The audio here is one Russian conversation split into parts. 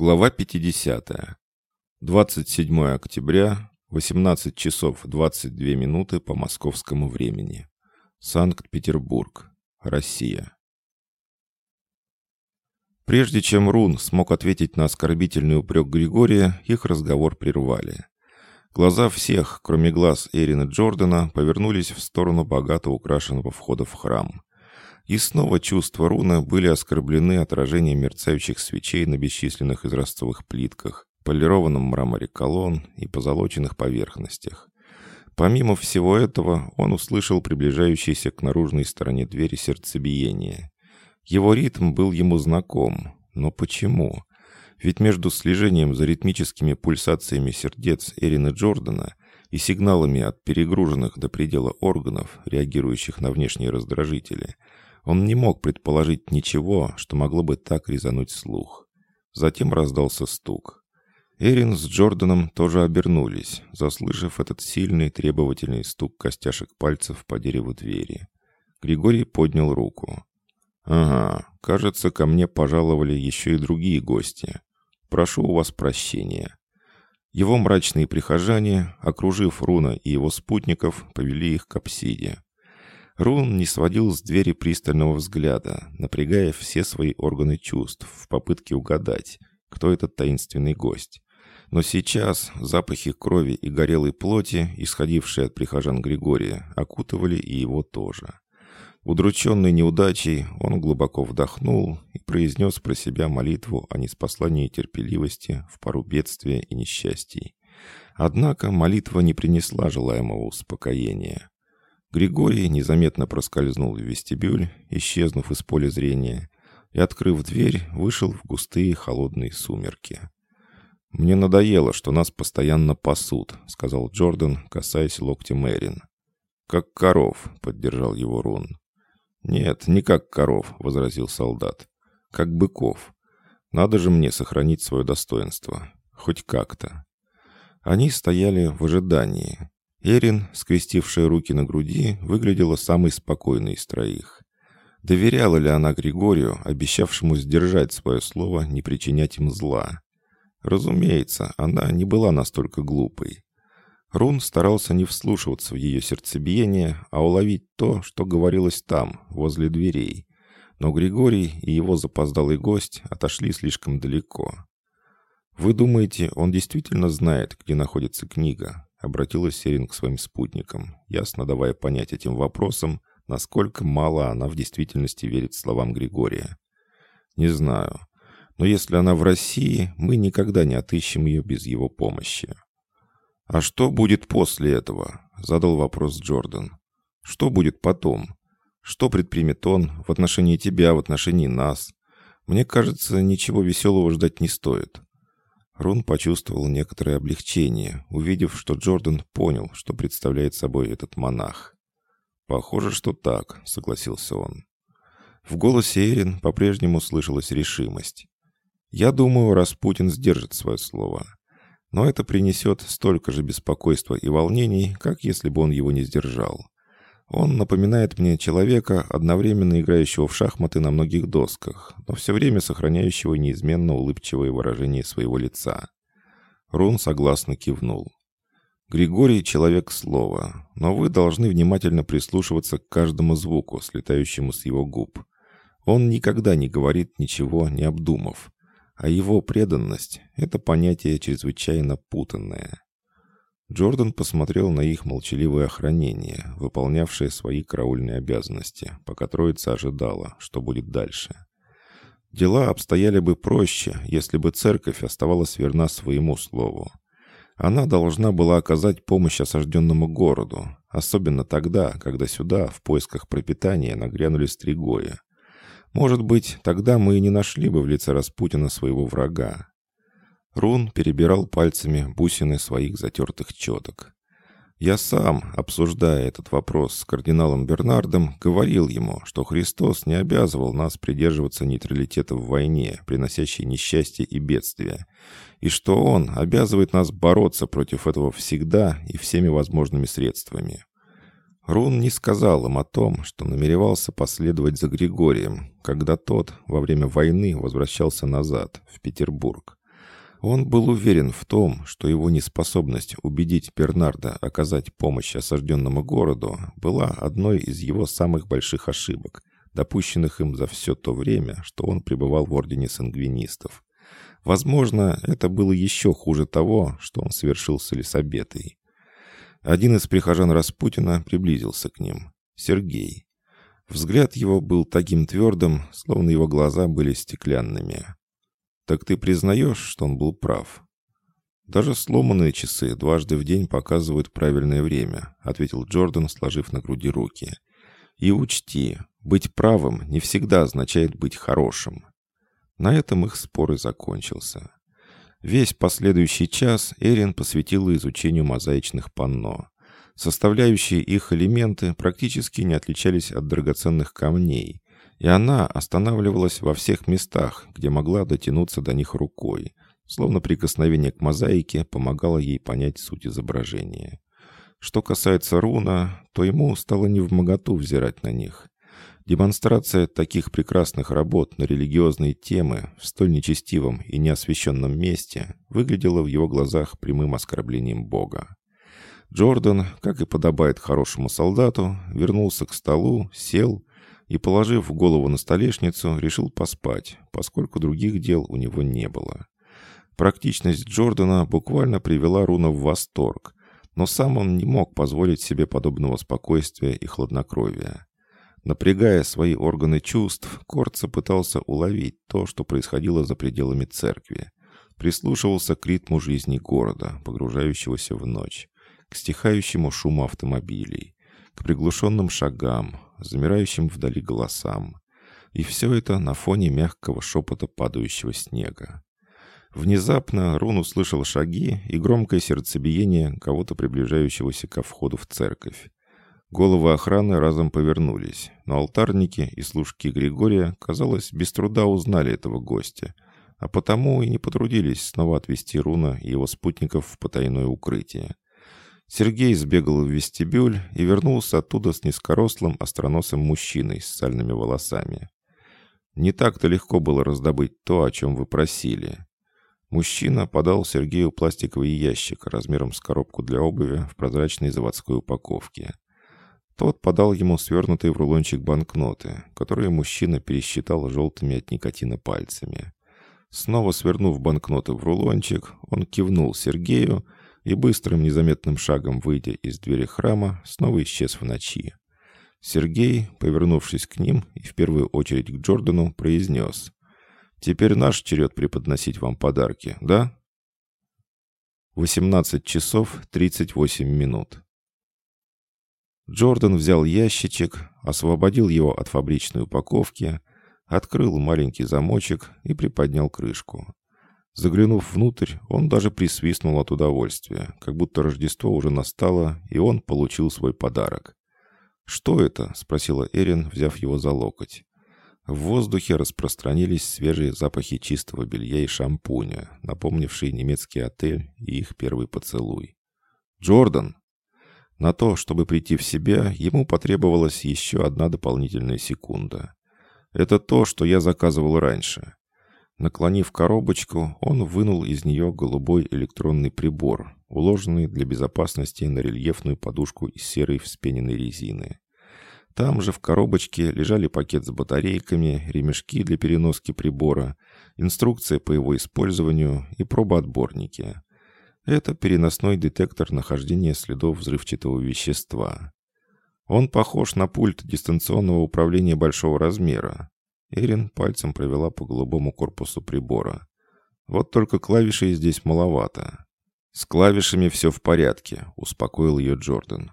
Глава 50. 27 октября, 18 часов 22 минуты по московскому времени. Санкт-Петербург, Россия. Прежде чем Рун смог ответить на оскорбительный упрек Григория, их разговор прервали. Глаза всех, кроме глаз Эрина Джордана, повернулись в сторону богато украшенного входа в храм. И снова чувства руна были оскорблены отражением мерцающих свечей на бесчисленных изразцовых плитках, полированном мраморе колонн и позолоченных поверхностях. Помимо всего этого, он услышал приближающееся к наружной стороне двери сердцебиение. Его ритм был ему знаком, но почему? Ведь между слежением за ритмическими пульсациями сердец Эрина Джордана и сигналами от перегруженных до предела органов, реагирующих на внешние раздражители – он не мог предположить ничего, что могло бы так резануть слух. Затем раздался стук. Эрин с Джорданом тоже обернулись, заслышав этот сильный требовательный стук костяшек пальцев по дереву двери. Григорий поднял руку. «Ага, кажется, ко мне пожаловали еще и другие гости. Прошу у вас прощения». Его мрачные прихожане, окружив Руна и его спутников, повели их к апсиде. Рун не сводил с двери пристального взгляда, напрягая все свои органы чувств в попытке угадать, кто этот таинственный гость. Но сейчас запахи крови и горелой плоти, исходившие от прихожан Григория, окутывали и его тоже. Удрученный неудачей, он глубоко вдохнул и произнес про себя молитву о неспослании терпеливости в пару бедствия и несчастий. Однако молитва не принесла желаемого успокоения. Григорий незаметно проскользнул в вестибюль, исчезнув из поля зрения, и, открыв дверь, вышел в густые холодные сумерки. «Мне надоело, что нас постоянно пасут», — сказал Джордан, касаясь локтя Мэрин. «Как коров», — поддержал его Рун. «Нет, не как коров», — возразил солдат. «Как быков. Надо же мне сохранить свое достоинство. Хоть как-то». Они стояли в ожидании. Эрин, скрестившая руки на груди, выглядела самой спокойной из троих. Доверяла ли она Григорию, обещавшему сдержать свое слово, не причинять им зла? Разумеется, она не была настолько глупой. Рун старался не вслушиваться в ее сердцебиение, а уловить то, что говорилось там, возле дверей. Но Григорий и его запоздалый гость отошли слишком далеко. «Вы думаете, он действительно знает, где находится книга?» Обратилась Серин к своим спутникам, ясно давая понять этим вопросом, насколько мало она в действительности верит словам Григория. «Не знаю. Но если она в России, мы никогда не отыщем ее без его помощи». «А что будет после этого?» — задал вопрос Джордан. «Что будет потом? Что предпримет он в отношении тебя, в отношении нас? Мне кажется, ничего веселого ждать не стоит. Рун почувствовал некоторое облегчение, увидев, что Джордан понял, что представляет собой этот монах. «Похоже, что так», — согласился он. В голосе Эрин по-прежнему слышалась решимость. «Я думаю, Распутин сдержит свое слово. Но это принесет столько же беспокойства и волнений, как если бы он его не сдержал. Он напоминает мне человека, одновременно играющего в шахматы на многих досках, но все время сохраняющего неизменно улыбчивое выражение своего лица. Рун согласно кивнул. «Григорий — человек слова, но вы должны внимательно прислушиваться к каждому звуку, слетающему с его губ. Он никогда не говорит ничего, не обдумав, а его преданность — это понятие чрезвычайно путанное». Джордан посмотрел на их молчаливое охранение, выполнявшее свои караульные обязанности, пока троица ожидала, что будет дальше. Дела обстояли бы проще, если бы церковь оставалась верна своему слову. Она должна была оказать помощь осажденному городу, особенно тогда, когда сюда в поисках пропитания нагрянули стригои. Может быть, тогда мы и не нашли бы в лице Распутина своего врага. Рун перебирал пальцами бусины своих затертых четок. Я сам, обсуждая этот вопрос с кардиналом Бернардом, говорил ему, что Христос не обязывал нас придерживаться нейтралитета в войне, приносящей несчастье и бедствия, и что Он обязывает нас бороться против этого всегда и всеми возможными средствами. Рун не сказал им о том, что намеревался последовать за Григорием, когда тот во время войны возвращался назад, в Петербург. Он был уверен в том, что его неспособность убедить Бернарда оказать помощь осажденному городу была одной из его самых больших ошибок, допущенных им за все то время, что он пребывал в Ордене Сангвинистов. Возможно, это было еще хуже того, что он совершил с Элисабетой. Один из прихожан Распутина приблизился к ним. Сергей. Взгляд его был таким твердым, словно его глаза были стеклянными. «Так ты признаешь, что он был прав?» «Даже сломанные часы дважды в день показывают правильное время», ответил Джордан, сложив на груди руки. «И учти, быть правым не всегда означает быть хорошим». На этом их спор и закончился. Весь последующий час Эрин посвятила изучению мозаичных панно. Составляющие их элементы практически не отличались от драгоценных камней, и она останавливалась во всех местах, где могла дотянуться до них рукой, словно прикосновение к мозаике помогало ей понять суть изображения. Что касается руна, то ему стало невмоготу взирать на них. Демонстрация таких прекрасных работ на религиозные темы в столь нечестивом и неосвященном месте выглядела в его глазах прямым оскорблением Бога. Джордан, как и подобает хорошему солдату, вернулся к столу, сел и, положив голову на столешницу, решил поспать, поскольку других дел у него не было. Практичность Джордана буквально привела Руна в восторг, но сам он не мог позволить себе подобного спокойствия и хладнокровия. Напрягая свои органы чувств, Корца пытался уловить то, что происходило за пределами церкви. Прислушивался к ритму жизни города, погружающегося в ночь, к стихающему шуму автомобилей, к приглушенным шагам, замирающим вдали голосам. И все это на фоне мягкого шепота падающего снега. Внезапно Рун услышал шаги и громкое сердцебиение кого-то приближающегося ко входу в церковь. Головы охраны разом повернулись, но алтарники и служки Григория, казалось, без труда узнали этого гостя, а потому и не потрудились снова отвести Руна и его спутников в потайное укрытие. Сергей сбегал в вестибюль и вернулся оттуда с низкорослым остроносым мужчиной с сальными волосами. Не так-то легко было раздобыть то, о чем вы просили. Мужчина подал Сергею пластиковый ящик размером с коробку для обуви в прозрачной заводской упаковке. Тот подал ему свернутые в рулончик банкноты, которые мужчина пересчитал желтыми от никотина пальцами. Снова свернув банкноты в рулончик, он кивнул Сергею и быстрым незаметным шагом, выйдя из двери храма, снова исчез в ночи. Сергей, повернувшись к ним и в первую очередь к Джордану, произнес «Теперь наш черед преподносить вам подарки, да?» 18 часов 38 минут. Джордан взял ящичек, освободил его от фабричной упаковки, открыл маленький замочек и приподнял крышку. Заглянув внутрь, он даже присвистнул от удовольствия, как будто Рождество уже настало, и он получил свой подарок. «Что это?» — спросила Эрин, взяв его за локоть. В воздухе распространились свежие запахи чистого белья и шампуня, напомнившие немецкий отель и их первый поцелуй. «Джордан!» На то, чтобы прийти в себя, ему потребовалась еще одна дополнительная секунда. Это то, что я заказывал раньше. Наклонив коробочку, он вынул из нее голубой электронный прибор, уложенный для безопасности на рельефную подушку из серой вспененной резины. Там же в коробочке лежали пакет с батарейками, ремешки для переноски прибора, инструкция по его использованию и пробоотборники. Это переносной детектор нахождения следов взрывчатого вещества. Он похож на пульт дистанционного управления большого размера. Эрин пальцем провела по голубому корпусу прибора. Вот только клавишей здесь маловато. «С клавишами все в порядке», — успокоил ее Джордан.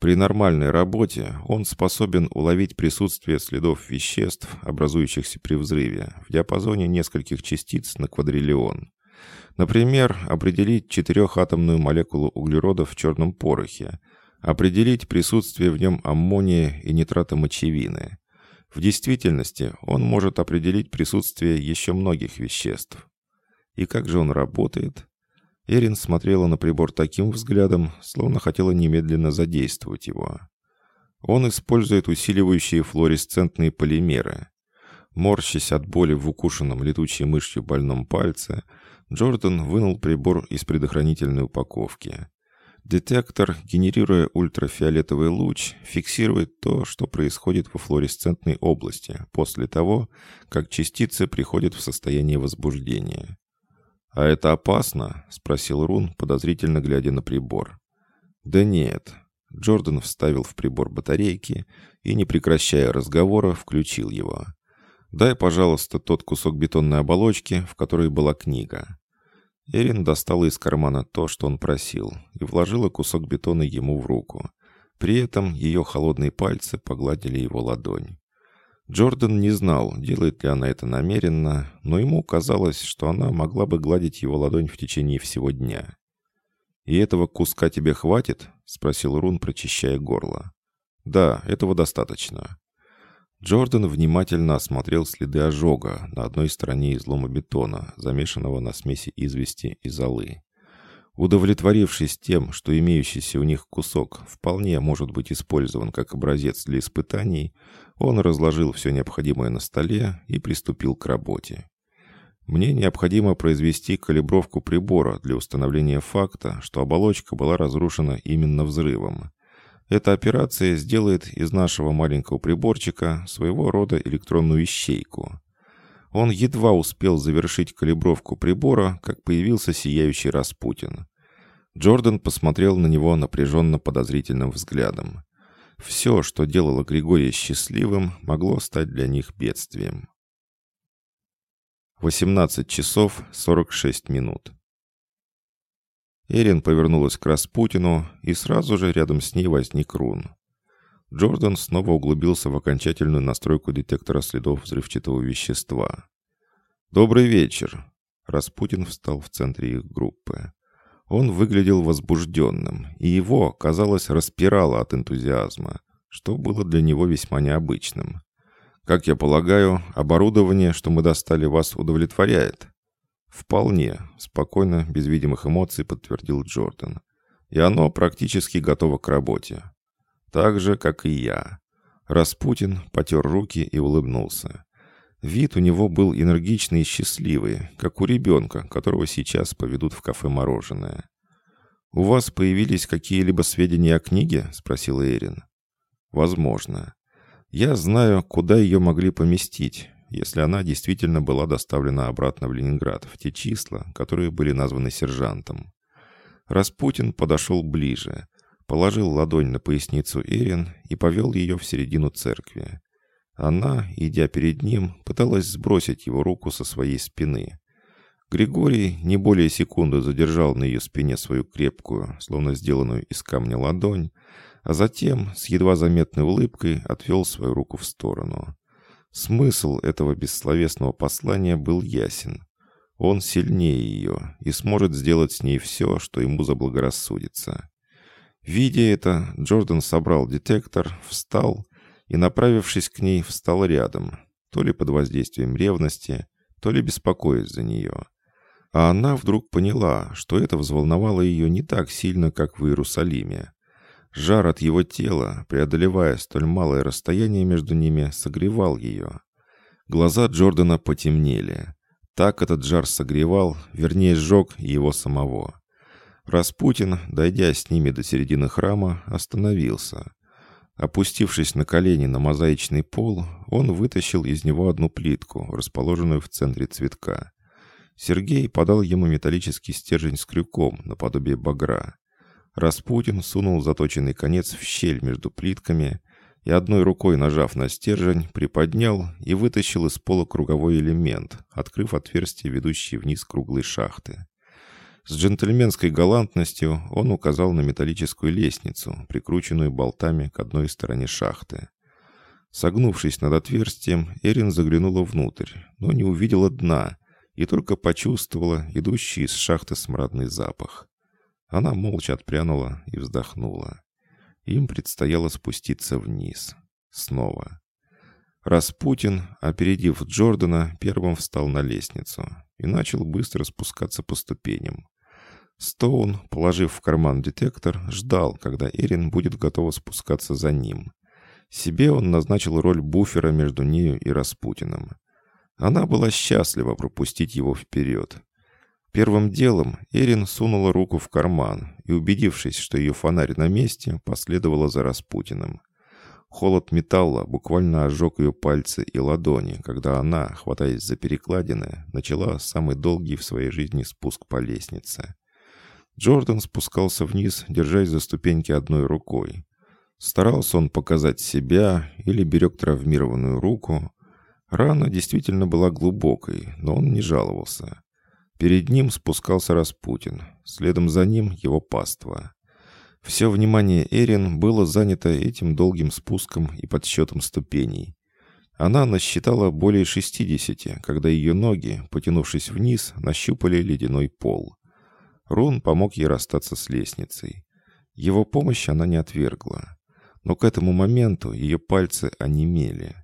При нормальной работе он способен уловить присутствие следов веществ, образующихся при взрыве, в диапазоне нескольких частиц на квадриллион. Например, определить четырехатомную молекулу углерода в черном порохе, определить присутствие в нем аммония и нитрата мочевины. В действительности он может определить присутствие еще многих веществ. И как же он работает? Эрин смотрела на прибор таким взглядом, словно хотела немедленно задействовать его. Он использует усиливающие флуоресцентные полимеры. Морщась от боли в укушенном летучей мышью больном пальце, Джордан вынул прибор из предохранительной упаковки. Детектор, генерируя ультрафиолетовый луч, фиксирует то, что происходит во флуоресцентной области после того, как частицы приходят в состояние возбуждения. «А это опасно?» — спросил Рун, подозрительно глядя на прибор. «Да нет». Джордан вставил в прибор батарейки и, не прекращая разговора, включил его. «Дай, пожалуйста, тот кусок бетонной оболочки, в которой была книга». Эрин достала из кармана то, что он просил, и вложила кусок бетона ему в руку. При этом ее холодные пальцы погладили его ладонь. Джордан не знал, делает ли она это намеренно, но ему казалось, что она могла бы гладить его ладонь в течение всего дня. «И этого куска тебе хватит?» — спросил Рун, прочищая горло. «Да, этого достаточно». Джордан внимательно осмотрел следы ожога на одной стороне излома бетона, замешанного на смеси извести и золы. Удовлетворившись тем, что имеющийся у них кусок вполне может быть использован как образец для испытаний, он разложил все необходимое на столе и приступил к работе. Мне необходимо произвести калибровку прибора для установления факта, что оболочка была разрушена именно взрывом. Эта операция сделает из нашего маленького приборчика своего рода электронную ищейку. Он едва успел завершить калибровку прибора, как появился сияющий Распутин. Джордан посмотрел на него напряженно подозрительным взглядом. Все, что делало Григория счастливым, могло стать для них бедствием. 18 часов 46 минут. Эрин повернулась к Распутину, и сразу же рядом с ней возник Рун. Джордан снова углубился в окончательную настройку детектора следов взрывчатого вещества. «Добрый вечер!» Распутин встал в центре их группы. Он выглядел возбужденным, и его, казалось, распирало от энтузиазма, что было для него весьма необычным. «Как я полагаю, оборудование, что мы достали, вас удовлетворяет?» «Вполне», — спокойно, без видимых эмоций подтвердил Джордан. «И оно практически готово к работе. Так же, как и я». Распутин потер руки и улыбнулся. Вид у него был энергичный и счастливый, как у ребенка, которого сейчас поведут в кафе мороженое. «У вас появились какие-либо сведения о книге?» — спросил Эрин. «Возможно. Я знаю, куда ее могли поместить, если она действительно была доставлена обратно в Ленинград, в те числа, которые были названы сержантом». Распутин подошел ближе, положил ладонь на поясницу Эрин и повел ее в середину церкви. Она, идя перед ним, пыталась сбросить его руку со своей спины. Григорий не более секунды задержал на ее спине свою крепкую, словно сделанную из камня ладонь, а затем с едва заметной улыбкой отвел свою руку в сторону. Смысл этого бессловесного послания был ясен. Он сильнее ее и сможет сделать с ней все, что ему заблагорассудится. Видя это, Джордан собрал детектор, встал и, направившись к ней, встал рядом, то ли под воздействием ревности, то ли беспокоясь за нее. А она вдруг поняла, что это взволновало ее не так сильно, как в Иерусалиме. Жар от его тела, преодолевая столь малое расстояние между ними, согревал ее. Глаза Джордана потемнели. Так этот жар согревал, вернее, сжег его самого. Распутин, дойдя с ними до середины храма, остановился. Опустившись на колени на мозаичный пол, он вытащил из него одну плитку, расположенную в центре цветка. Сергей подал ему металлический стержень с крюком, наподобие багра. Распутин сунул заточенный конец в щель между плитками и одной рукой, нажав на стержень, приподнял и вытащил из пола круговой элемент, открыв отверстие, ведущее вниз круглой шахты. С джентльменской галантностью он указал на металлическую лестницу, прикрученную болтами к одной стороне шахты. Согнувшись над отверстием, Эрин заглянула внутрь, но не увидела дна и только почувствовала идущий из шахты смрадный запах. Она молча отпрянула и вздохнула. Им предстояло спуститься вниз. Снова. Распутин, опередив Джордана, первым встал на лестницу и начал быстро спускаться по ступеням. Стоун, положив в карман детектор, ждал, когда Эрин будет готова спускаться за ним. Себе он назначил роль буфера между нею и Распутиным. Она была счастлива пропустить его вперед. Первым делом Эрин сунула руку в карман и, убедившись, что ее фонарь на месте, последовала за Распутиным. Холод металла буквально ожег ее пальцы и ладони, когда она, хватаясь за перекладины, начала самый долгий в своей жизни спуск по лестнице. Джордан спускался вниз, держась за ступеньки одной рукой. Старался он показать себя или берег травмированную руку. Рана действительно была глубокой, но он не жаловался. Перед ним спускался Распутин, следом за ним его паства. Все внимание Эрин было занято этим долгим спуском и подсчетом ступеней. Она насчитала более 60, когда ее ноги, потянувшись вниз, нащупали ледяной пол. Рун помог ей расстаться с лестницей. Его помощь она не отвергла. Но к этому моменту ее пальцы онемели.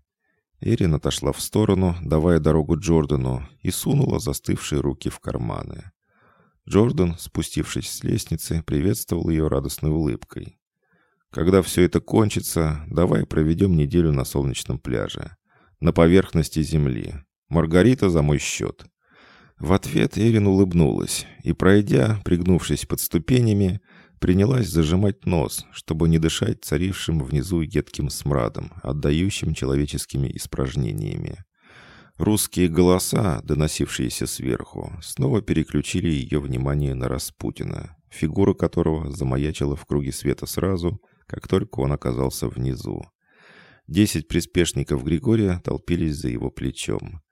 Эрин отошла в сторону, давая дорогу Джордану, и сунула застывшие руки в карманы. Джордан, спустившись с лестницы, приветствовал ее радостной улыбкой. «Когда все это кончится, давай проведем неделю на солнечном пляже. На поверхности земли. Маргарита за мой счет». В ответ Эрин улыбнулась и, пройдя, пригнувшись под ступенями, принялась зажимать нос, чтобы не дышать царившим внизу едким смрадом, отдающим человеческими испражнениями. Русские голоса, доносившиеся сверху, снова переключили ее внимание на Распутина, фигура которого замаячила в круге света сразу, как только он оказался внизу. Десять приспешников Григория толпились за его плечом.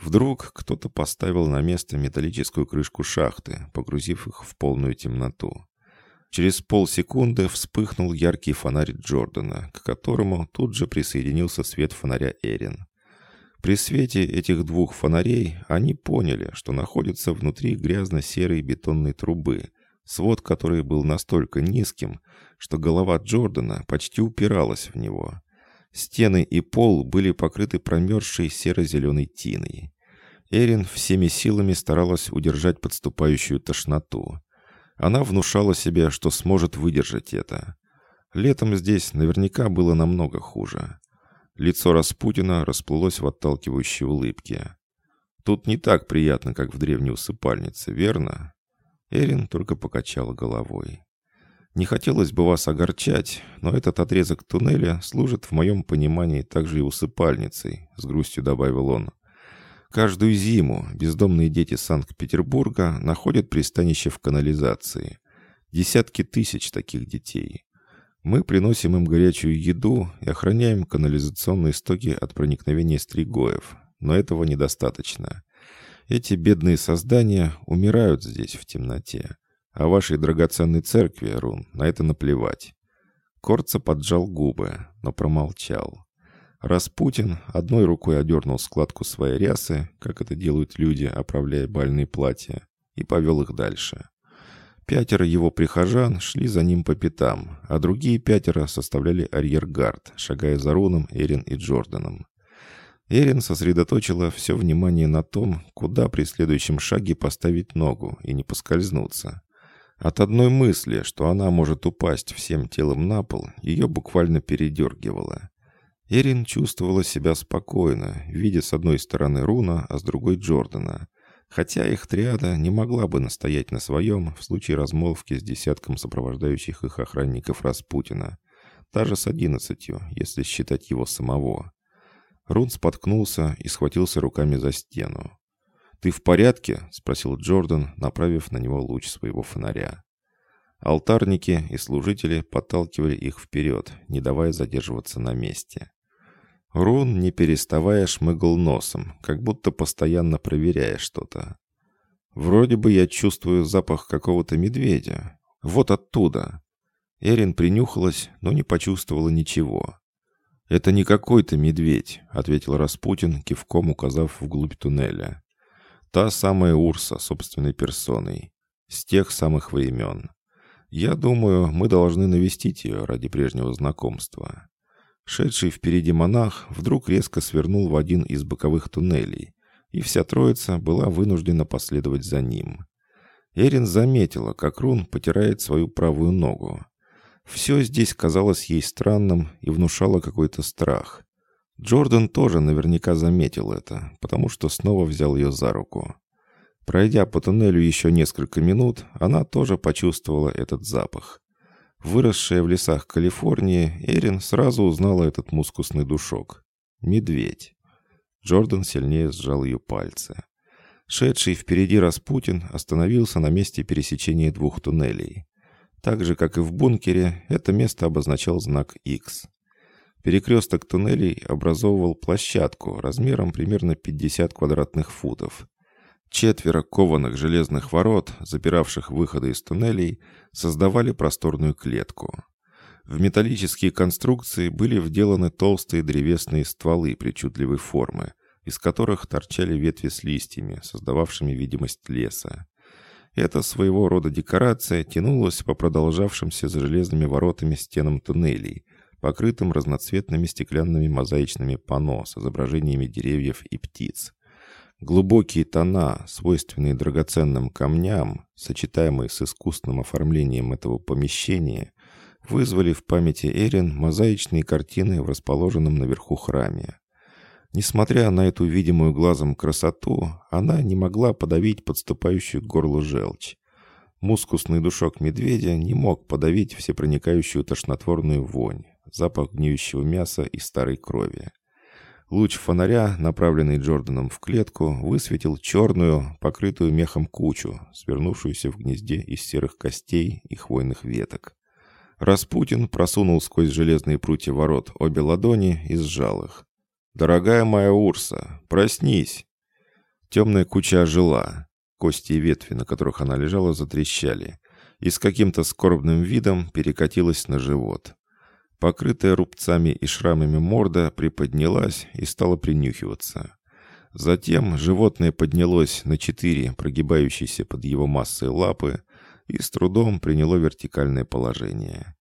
Вдруг кто-то поставил на место металлическую крышку шахты, погрузив их в полную темноту. Через полсекунды вспыхнул яркий фонарь Джордана, к которому тут же присоединился свет фонаря Эрин. При свете этих двух фонарей они поняли, что находятся внутри грязно-серой бетонной трубы, свод которой был настолько низким, что голова Джордана почти упиралась в него. Стены и пол были покрыты промерзшей серо-зеленой тиной. Эрин всеми силами старалась удержать подступающую тошноту. Она внушала себе, что сможет выдержать это. Летом здесь наверняка было намного хуже. Лицо Распутина расплылось в отталкивающей улыбке. «Тут не так приятно, как в древней усыпальнице, верно?» Эрин только покачала головой. «Не хотелось бы вас огорчать, но этот отрезок туннеля служит в моем понимании также и усыпальницей», — с грустью добавил он. Каждую зиму бездомные дети Санкт-Петербурга находят пристанище в канализации. Десятки тысяч таких детей. Мы приносим им горячую еду и охраняем канализационные стоки от проникновения стригоев, но этого недостаточно. Эти бедные создания умирают здесь в темноте, а вашей драгоценной церкви, Рун, на это наплевать. Корца поджал губы, но промолчал. Распутин одной рукой одернул складку своей рясы, как это делают люди, оправляя бальные платья, и повел их дальше. Пятеро его прихожан шли за ним по пятам, а другие пятеро составляли арьергард, шагая за Руном, Эрин и Джорданом. Эрин сосредоточила все внимание на том, куда при следующем шаге поставить ногу и не поскользнуться. От одной мысли, что она может упасть всем телом на пол, ее буквально передергивало. Эрин чувствовала себя спокойно, видя с одной стороны Руна, а с другой Джордана. Хотя их триада не могла бы настоять на своем в случае размолвки с десятком сопровождающих их охранников Распутина. Даже с одиннадцатью, если считать его самого. Рун споткнулся и схватился руками за стену. «Ты в порядке?» — спросил Джордан, направив на него луч своего фонаря. Алтарники и служители подталкивали их вперед, не давая задерживаться на месте. Рун, не переставая, шмыгал носом, как будто постоянно проверяя что-то. «Вроде бы я чувствую запах какого-то медведя. Вот оттуда». Эрин принюхалась, но не почувствовала ничего. «Это не какой-то медведь», — ответил Распутин, кивком указав вглубь туннеля. «Та самая Урса собственной персоной. С тех самых времен. Я думаю, мы должны навестить ее ради прежнего знакомства». Шедший впереди монах вдруг резко свернул в один из боковых туннелей, и вся троица была вынуждена последовать за ним. Эрин заметила, как Рун потирает свою правую ногу. Все здесь казалось ей странным и внушало какой-то страх. Джордан тоже наверняка заметил это, потому что снова взял ее за руку. Пройдя по туннелю еще несколько минут, она тоже почувствовала этот запах. Выросшая в лесах Калифорнии, Эрин сразу узнала этот мускусный душок. Медведь. Джордан сильнее сжал ее пальцы. Шедший впереди Распутин остановился на месте пересечения двух туннелей. Так же, как и в бункере, это место обозначал знак X. Перекресток туннелей образовывал площадку размером примерно 50 квадратных футов. Четверо кованых железных ворот, запиравших выходы из туннелей, создавали просторную клетку. В металлические конструкции были вделаны толстые древесные стволы причудливой формы, из которых торчали ветви с листьями, создававшими видимость леса. Эта своего рода декорация тянулась по продолжавшимся за железными воротами стенам туннелей, покрытым разноцветными стеклянными мозаичными панно с изображениями деревьев и птиц. Глубокие тона, свойственные драгоценным камням, сочетаемые с искусным оформлением этого помещения, вызвали в памяти Эрин мозаичные картины в расположенном наверху храме. Несмотря на эту видимую глазом красоту, она не могла подавить подступающую к горлу желчь. Мускусный душок медведя не мог подавить всепроникающую тошнотворную вонь, запах гниющего мяса и старой крови. Луч фонаря, направленный Джорданом в клетку, высветил черную, покрытую мехом кучу, свернувшуюся в гнезде из серых костей и хвойных веток. Распутин просунул сквозь железные прутья ворот обе ладони и сжал их. «Дорогая моя Урса, проснись!» Темная куча ожила. Кости и ветви, на которых она лежала, затрещали. И с каким-то скорбным видом перекатилась на живот. Покрытая рубцами и шрамами морда приподнялась и стала принюхиваться. Затем животное поднялось на четыре прогибающиеся под его массой лапы и с трудом приняло вертикальное положение.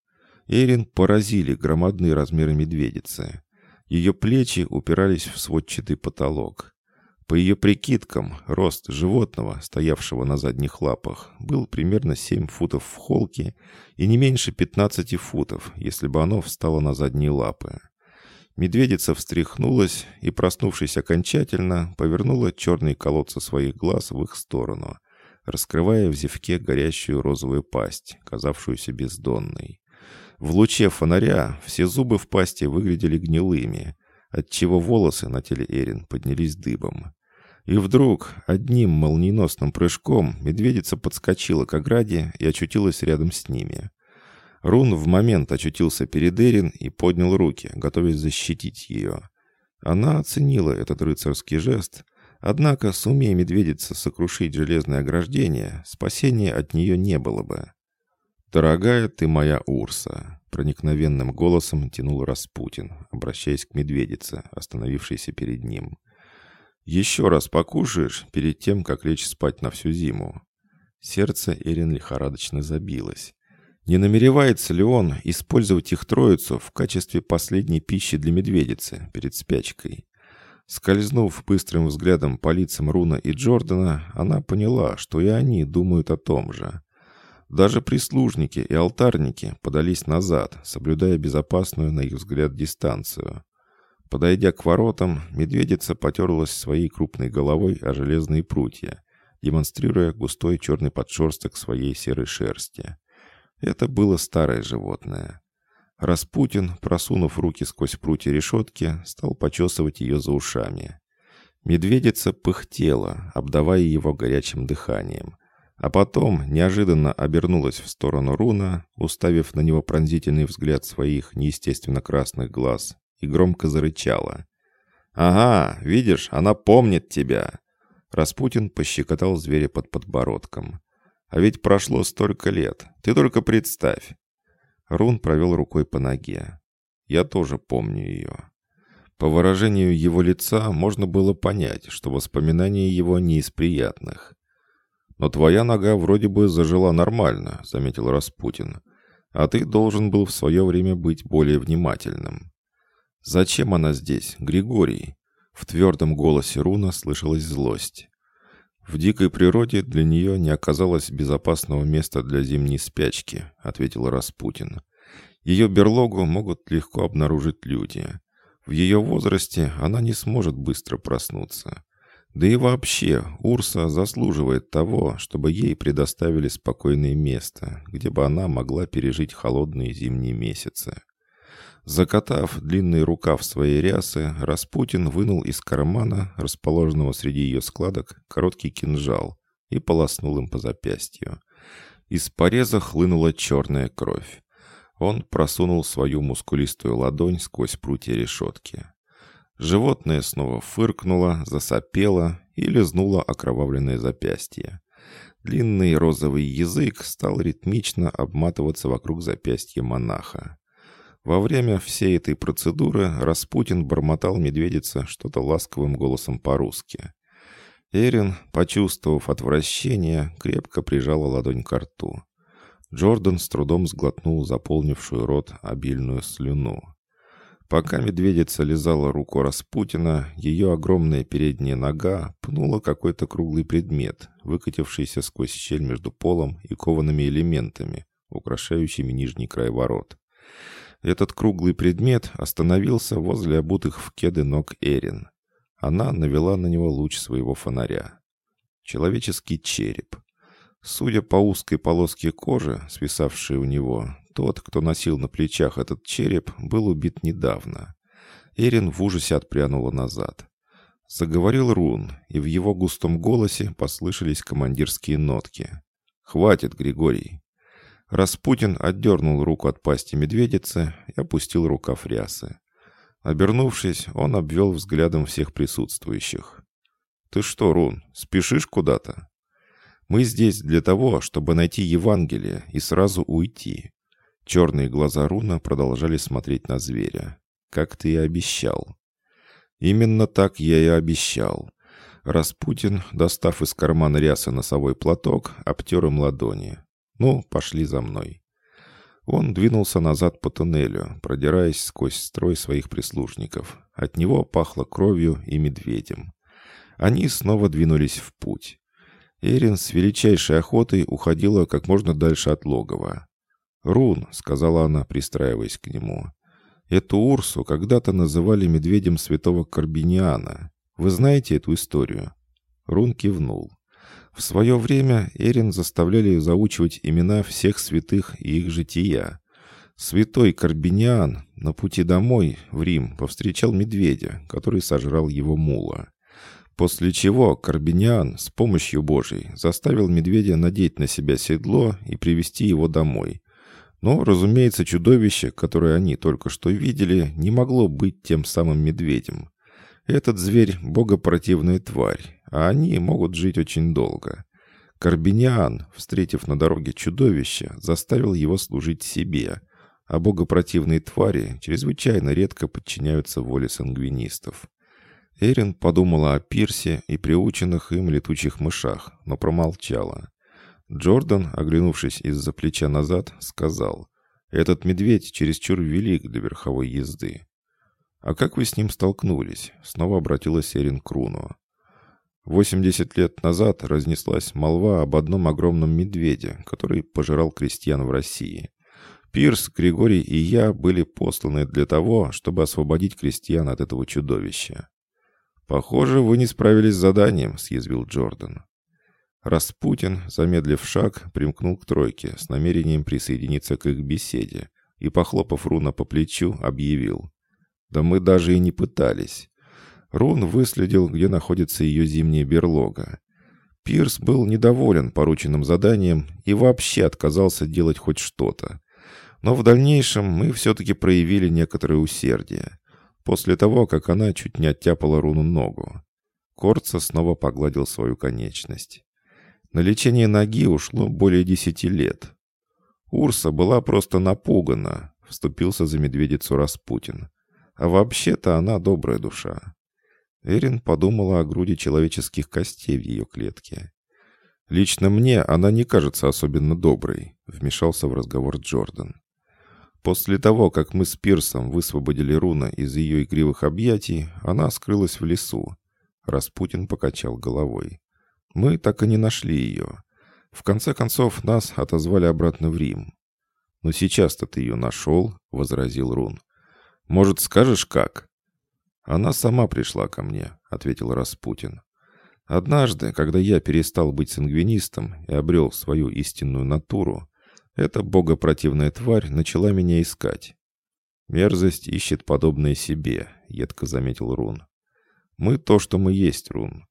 Эрин поразили громадные размеры медведицы. Ее плечи упирались в сводчатый потолок. По ее прикидкам, рост животного, стоявшего на задних лапах, был примерно 7 футов в холке и не меньше 15 футов, если бы оно встало на задние лапы. Медведица встряхнулась и, проснувшись окончательно, повернула черные колодцы своих глаз в их сторону, раскрывая в зевке горящую розовую пасть, казавшуюся бездонной. В луче фонаря все зубы в пасти выглядели гнилыми, отчего волосы на теле Эрин поднялись дыбом. И вдруг, одним молниеносным прыжком, медведица подскочила к ограде и очутилась рядом с ними. Рун в момент очутился перед Эрин и поднял руки, готовясь защитить ее. Она оценила этот рыцарский жест, однако, сумея медведица сокрушить железное ограждение, спасения от нее не было бы. «Дорогая ты моя Урса», — проникновенным голосом тянул Распутин, обращаясь к медведице, остановившейся перед ним. Еще раз покушаешь перед тем, как лечь спать на всю зиму». Сердце Эрин лихорадочно забилось. Не намеревается ли он использовать их троицу в качестве последней пищи для медведицы перед спячкой? Скользнув быстрым взглядом по лицам Руна и Джордана, она поняла, что и они думают о том же. Даже прислужники и алтарники подались назад, соблюдая безопасную, на их взгляд, дистанцию. Подойдя к воротам, медведица потерлась своей крупной головой о железные прутья, демонстрируя густой черный подшерсток своей серой шерсти. Это было старое животное. Распутин, просунув руки сквозь прутья решетки, стал почесывать ее за ушами. Медведица пыхтела, обдавая его горячим дыханием, а потом неожиданно обернулась в сторону Руна, уставив на него пронзительный взгляд своих неестественно красных глаз, и громко зарычала. «Ага, видишь, она помнит тебя!» Распутин пощекотал зверя под подбородком. «А ведь прошло столько лет. Ты только представь!» Рун провел рукой по ноге. «Я тоже помню ее». По выражению его лица можно было понять, что воспоминания его не из приятных. «Но твоя нога вроде бы зажила нормально», — заметил Распутин. «А ты должен был в свое время быть более внимательным». «Зачем она здесь, Григорий?» В твердом голосе Руна слышалась злость. «В дикой природе для нее не оказалось безопасного места для зимней спячки», — ответил Распутин. «Ее берлогу могут легко обнаружить люди. В ее возрасте она не сможет быстро проснуться. Да и вообще, Урса заслуживает того, чтобы ей предоставили спокойное место, где бы она могла пережить холодные зимние месяцы. Закатав длинный рукав своей рясы, Распутин вынул из кармана, расположенного среди ее складок, короткий кинжал и полоснул им по запястью. Из пореза хлынула черная кровь. Он просунул свою мускулистую ладонь сквозь прутья решетки. Животное снова фыркнуло, засопело и лизнуло окровавленное запястье. Длинный розовый язык стал ритмично обматываться вокруг запястья монаха. Во время всей этой процедуры Распутин бормотал медведица что-то ласковым голосом по-русски. Эрин, почувствовав отвращение, крепко прижала ладонь к рту. Джордан с трудом сглотнул заполнившую рот обильную слюну. Пока медведица лизала руку Распутина, ее огромная передняя нога пнула какой-то круглый предмет, выкатившийся сквозь щель между полом и коваными элементами, украшающими нижний край ворот. Этот круглый предмет остановился возле обутых в кеды ног Эрин. Она навела на него луч своего фонаря. Человеческий череп. Судя по узкой полоске кожи, свисавшей у него, тот, кто носил на плечах этот череп, был убит недавно. Эрин в ужасе отпрянула назад. Заговорил Рун, и в его густом голосе послышались командирские нотки. «Хватит, Григорий!» Распутин отдернул руку от пасти медведицы и опустил рукав рясы. Обернувшись, он обвел взглядом всех присутствующих. «Ты что, Рун, спешишь куда-то?» «Мы здесь для того, чтобы найти Евангелие и сразу уйти. Черные глаза Руна продолжали смотреть на зверя. «Как ты и обещал». «Именно так я и обещал». Распутин, достав из кармана рясы носовой платок, обтер им ладони. «Ну, пошли за мной». Он двинулся назад по туннелю, продираясь сквозь строй своих прислужников. От него пахло кровью и медведем. Они снова двинулись в путь. Эрин с величайшей охотой уходила как можно дальше от логова. «Рун», — сказала она, пристраиваясь к нему. «Эту Урсу когда-то называли медведем святого Карбиниана. Вы знаете эту историю?» Рун кивнул. В свое время Эрин заставляли заучивать имена всех святых и их жития. Святой Карбиниан на пути домой в Рим повстречал медведя, который сожрал его мула. После чего Карбиниан с помощью Божией заставил медведя надеть на себя седло и привести его домой, но, разумеется, чудовище, которое они только что видели, не могло быть тем самым медведем. Этот зверь – богопротивная тварь, а они могут жить очень долго. Карбиниан, встретив на дороге чудовище, заставил его служить себе, а богопротивные твари чрезвычайно редко подчиняются воле сангвинистов. Эрин подумала о пирсе и приученных им летучих мышах, но промолчала. Джордан, оглянувшись из-за плеча назад, сказал, «Этот медведь чересчур велик для верховой езды». «А как вы с ним столкнулись?» — снова обратилась Эрин к Руну. Восемьдесят лет назад разнеслась молва об одном огромном медведе, который пожирал крестьян в России. Пирс, Григорий и я были посланы для того, чтобы освободить крестьян от этого чудовища. «Похоже, вы не справились с заданием», — съязвил Джордан. Распутин, замедлив шаг, примкнул к тройке с намерением присоединиться к их беседе и, похлопав Руна по плечу, объявил. «Да мы даже и не пытались». Рун выследил, где находится ее зимняя берлога. Пирс был недоволен порученным заданием и вообще отказался делать хоть что-то. Но в дальнейшем мы все-таки проявили некоторое усердие. После того, как она чуть не оттяпала Руну ногу. Корца снова погладил свою конечность. На лечение ноги ушло более десяти лет. Урса была просто напугана, вступился за медведицу Распутин. А вообще-то она добрая душа. Эрин подумала о груди человеческих костей в ее клетке. «Лично мне она не кажется особенно доброй», — вмешался в разговор Джордан. После того, как мы с Пирсом высвободили Руна из ее игривых объятий, она скрылась в лесу. Распутин покачал головой. Мы так и не нашли ее. В конце концов, нас отозвали обратно в Рим. «Но сейчас-то ты ее нашел», — возразил Рун. «Может, скажешь, как?» «Она сама пришла ко мне», — ответил Распутин. Однажды, когда я перестал быть сангвинистом и обрел свою истинную натуру, эта богопротивная тварь начала меня искать. «Мерзость ищет подобное себе», — едко заметил Рун. «Мы то, что мы есть, Рун.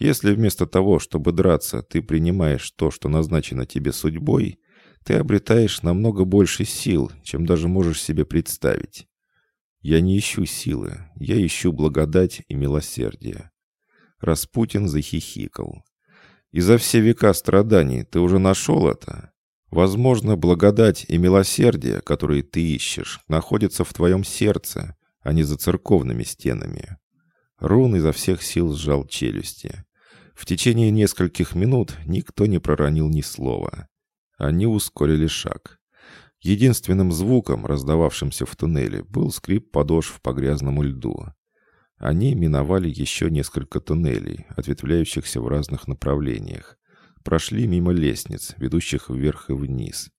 Если вместо того, чтобы драться, ты принимаешь то, что назначено тебе судьбой, ты обретаешь намного больше сил, чем даже можешь себе представить. Я не ищу силы, я ищу благодать и милосердие. Распутин захихикал. «И за все века страданий ты уже нашел это? Возможно, благодать и милосердие, которые ты ищешь, находятся в твоем сердце, а не за церковными стенами». Рун изо всех сил сжал челюсти. В течение нескольких минут никто не проронил ни слова. Они ускорили шаг. Единственным звуком, раздававшимся в туннеле, был скрип подошв по грязному льду. Они миновали еще несколько туннелей, ответвляющихся в разных направлениях. Прошли мимо лестниц, ведущих вверх и вниз.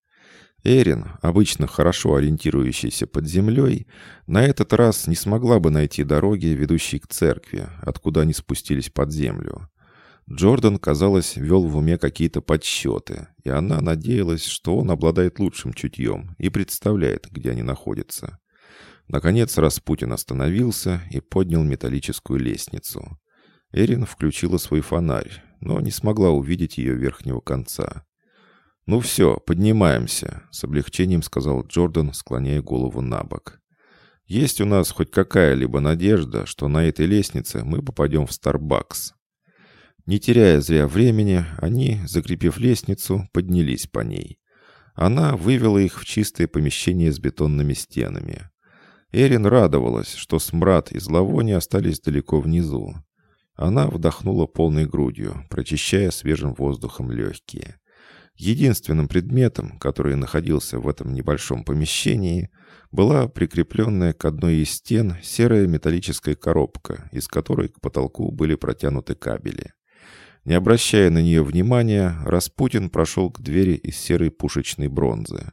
Эрин, обычно хорошо ориентирующийся под землей, на этот раз не смогла бы найти дороги, ведущие к церкви, откуда они спустились под землю. Джордан, казалось, вел в уме какие-то подсчеты, и она надеялась, что он обладает лучшим чутьем и представляет, где они находятся. Наконец Распутин остановился и поднял металлическую лестницу. Эрин включила свой фонарь, но не смогла увидеть ее верхнего конца. «Ну все, поднимаемся», — с облегчением сказал Джордан, склоняя голову на бок. «Есть у нас хоть какая-либо надежда, что на этой лестнице мы попадем в Старбакс». Не теряя зря времени, они, закрепив лестницу, поднялись по ней. Она вывела их в чистое помещение с бетонными стенами. Эрин радовалась, что смрад и зловоние остались далеко внизу. Она вдохнула полной грудью, прочищая свежим воздухом легкие. Единственным предметом, который находился в этом небольшом помещении, была прикрепленная к одной из стен серая металлическая коробка, из которой к потолку были протянуты кабели. Не обращая на нее внимания, Распутин прошел к двери из серой пушечной бронзы.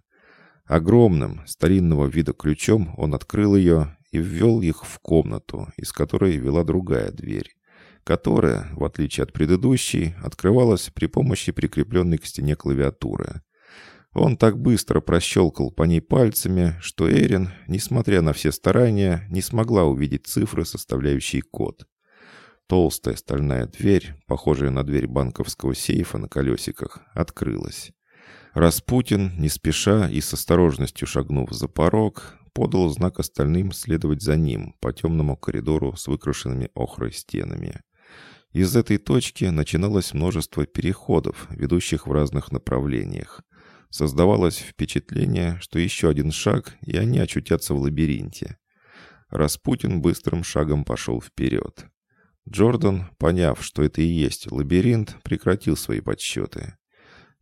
Огромным, старинного вида ключом он открыл ее и ввел их в комнату, из которой вела другая дверь, которая, в отличие от предыдущей, открывалась при помощи прикрепленной к стене клавиатуры. Он так быстро прощелкал по ней пальцами, что Эрин, несмотря на все старания, не смогла увидеть цифры, составляющие код. Толстая стальная дверь, похожая на дверь банковского сейфа на колесиках, открылась. Распутин, не спеша и с осторожностью шагнув за порог, подал знак остальным следовать за ним по темному коридору с выкрашенными охрой стенами. Из этой точки начиналось множество переходов, ведущих в разных направлениях. Создавалось впечатление, что еще один шаг, и они очутятся в лабиринте. Распутин быстрым шагом пошел вперед. Джордан, поняв, что это и есть лабиринт, прекратил свои подсчеты.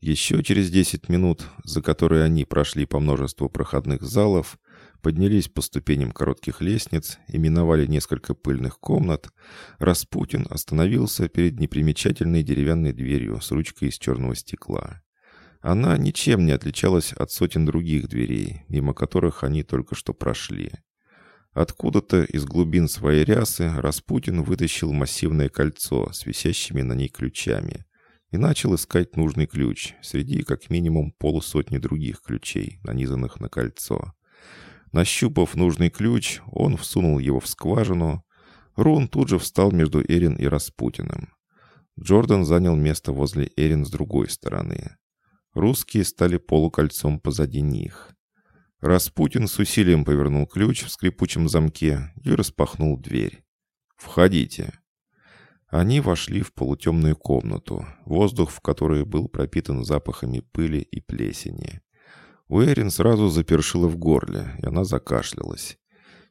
Еще через 10 минут, за которые они прошли по множеству проходных залов, поднялись по ступеням коротких лестниц и миновали несколько пыльных комнат, Распутин остановился перед непримечательной деревянной дверью с ручкой из черного стекла. Она ничем не отличалась от сотен других дверей, мимо которых они только что прошли. Откуда-то из глубин своей рясы Распутин вытащил массивное кольцо с висящими на ней ключами и начал искать нужный ключ среди как минимум полусотни других ключей, нанизанных на кольцо. Нащупав нужный ключ, он всунул его в скважину. Рун тут же встал между Эрин и Распутиным. Джордан занял место возле Эрин с другой стороны. Русские стали полукольцом позади них. Распутин с усилием повернул ключ в скрипучем замке и распахнул дверь. «Входите». Они вошли в полутемную комнату, воздух в которой был пропитан запахами пыли и плесени. У Эрин сразу запершило в горле, и она закашлялась.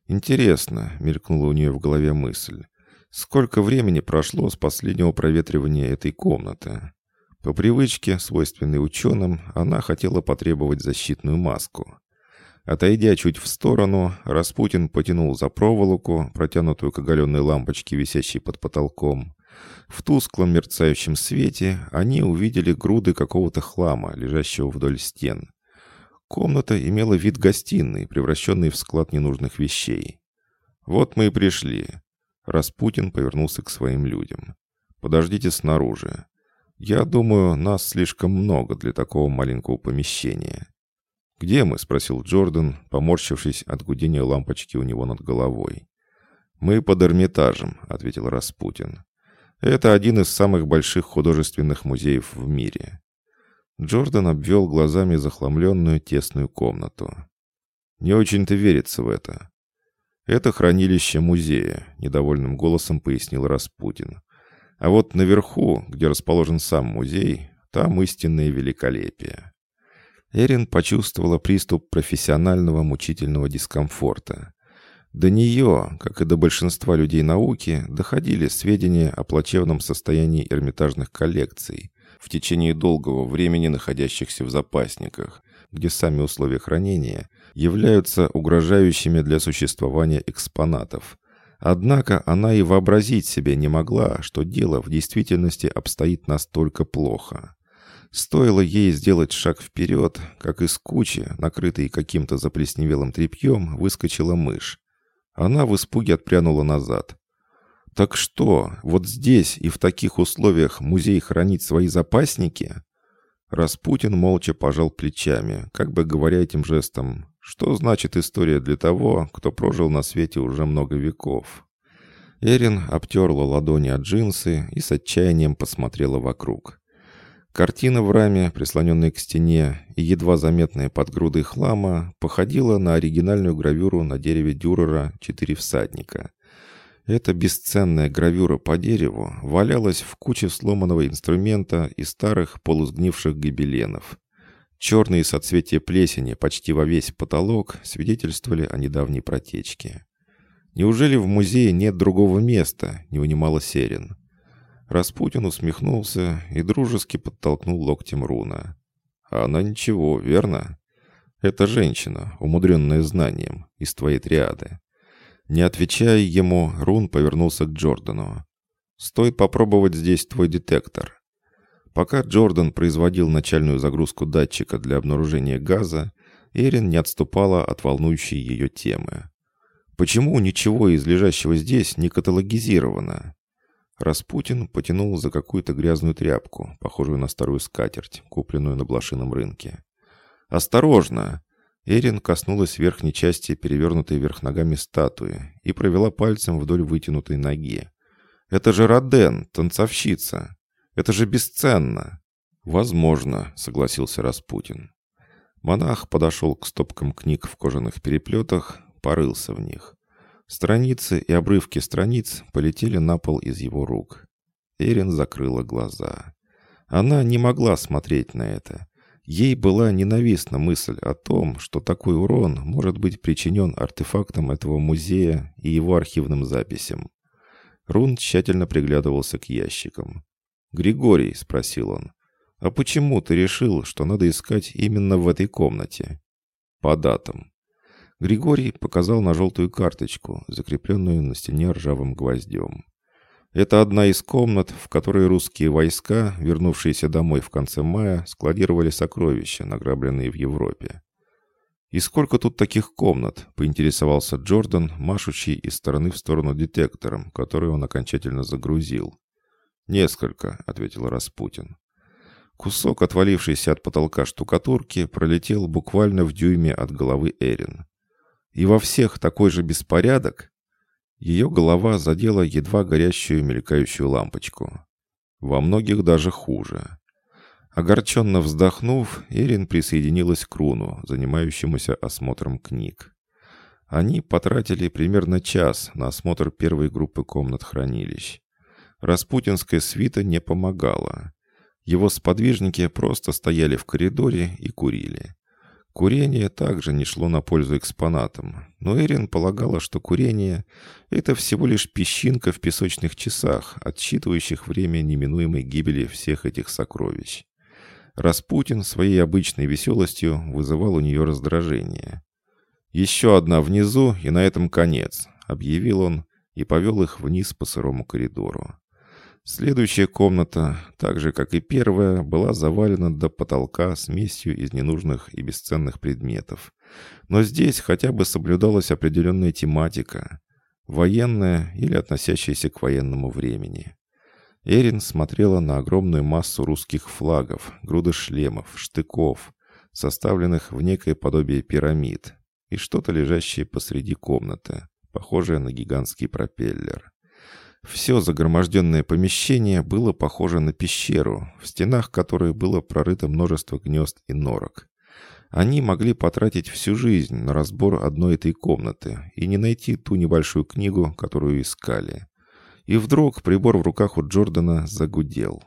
«Интересно», — мелькнула у нее в голове мысль, «сколько времени прошло с последнего проветривания этой комнаты?» По привычке, свойственной ученым, она хотела потребовать защитную маску. Отойдя чуть в сторону, Распутин потянул за проволоку, протянутую к оголенной лампочке, висящей под потолком. В тусклом мерцающем свете они увидели груды какого-то хлама, лежащего вдоль стен. Комната имела вид гостиной, превращенной в склад ненужных вещей. «Вот мы и пришли». Распутин повернулся к своим людям. Подождите снаружи. Я думаю, нас слишком много для такого маленького помещения». «Где мы?» — спросил Джордан, поморщившись от гудения лампочки у него над головой. «Мы под Эрмитажем», — ответил Распутин. «Это один из самых больших художественных музеев в мире». Джордан обвел глазами захламленную тесную комнату. «Не очень-то верится в это». «Это хранилище музея», — недовольным голосом пояснил Распутин. «А вот наверху, где расположен сам музей, там истинное великолепие». Эрин почувствовала приступ профессионального мучительного дискомфорта. До нее, как и до большинства людей науки, доходили сведения о плачевном состоянии эрмитажных коллекций, в течение долгого времени находящихся в запасниках, где сами условия хранения являются угрожающими для существования экспонатов. Однако она и вообразить себе не могла, что дело в действительности обстоит настолько плохо. Стоило ей сделать шаг вперед, как из кучи, накрытой каким-то заплесневелым тряпьем, выскочила мышь. Она в испуге отпрянула назад. «Так что, вот здесь и в таких условиях музей хранит свои запасники?» Распутин молча пожал плечами, как бы говоря этим жестом, что значит история для того, кто прожил на свете уже много веков. Эрин обтерла ладони от джинсы и с отчаянием посмотрела вокруг. Картина в раме, прислоненная к стене, и едва заметная под грудой хлама, походила на оригинальную гравюру на дереве Дюрера «Четыре всадника». Эта бесценная гравюра по дереву валялась в куче сломанного инструмента и старых полусгнивших гобеленов. Черные соцветия плесени почти во весь потолок свидетельствовали о недавней протечке. «Неужели в музее нет другого места?» — не унимала Серин. Распутин усмехнулся и дружески подтолкнул локтем Руна. «А она ничего, верно? Это женщина, умудренная знанием, из твоей триады». Не отвечая ему, Рун повернулся к Джордану. «Стоит попробовать здесь твой детектор». Пока Джордан производил начальную загрузку датчика для обнаружения газа, Эрин не отступала от волнующей ее темы. «Почему ничего из лежащего здесь не каталогизировано?» Распутин потянул за какую-то грязную тряпку, похожую на старую скатерть, купленную на блошином рынке. «Осторожно!» Эрин коснулась верхней части перевернутой вверх ногами статуи и провела пальцем вдоль вытянутой ноги. «Это же Роден, танцовщица! Это же бесценно!» «Возможно», — согласился Распутин. Монах подошел к стопкам книг в кожаных переплетах, порылся в них. Страницы и обрывки страниц полетели на пол из его рук. Эрин закрыла глаза. Она не могла смотреть на это. Ей была ненавистна мысль о том, что такой урон может быть причинен артефактам этого музея и его архивным записям. Рун тщательно приглядывался к ящикам. «Григорий», — спросил он, — «а почему ты решил, что надо искать именно в этой комнате?» «По датам». Григорий показал на желтую карточку, закрепленную на стене ржавым гвоздем. Это одна из комнат, в которой русские войска, вернувшиеся домой в конце мая, складировали сокровища, награбленные в Европе. «И сколько тут таких комнат?» — поинтересовался Джордан, машущий из стороны в сторону детектором, который он окончательно загрузил. «Несколько», — ответил Распутин. Кусок, отвалившийся от потолка штукатурки, пролетел буквально в дюйме от головы Эрин. И во всех такой же беспорядок? Ее голова задела едва горящую мелькающую лампочку. Во многих даже хуже. Огорченно вздохнув, Эрин присоединилась к Руну, занимающемуся осмотром книг. Они потратили примерно час на осмотр первой группы комнат хранилищ. Распутинская свита не помогала. Его сподвижники просто стояли в коридоре и курили. Курение также не шло на пользу экспонатам, но Эрин полагала, что курение — это всего лишь песчинка в песочных часах, отсчитывающих время неминуемой гибели всех этих сокровищ. Распутин своей обычной веселостью вызывал у нее раздражение. «Еще одна внизу, и на этом конец», — объявил он и повел их вниз по сырому коридору. Следующая комната, так же как и первая, была завалена до потолка смесью из ненужных и бесценных предметов. Но здесь хотя бы соблюдалась определенная тематика, военная или относящаяся к военному времени. Эрин смотрела на огромную массу русских флагов, груды шлемов, штыков, составленных в некое подобие пирамид, и что-то лежащее посреди комнаты, похожее на гигантский пропеллер. Все загроможденное помещение было похоже на пещеру, в стенах которой было прорыто множество гнезд и норок. Они могли потратить всю жизнь на разбор одной этой комнаты и не найти ту небольшую книгу, которую искали. И вдруг прибор в руках у Джордана загудел.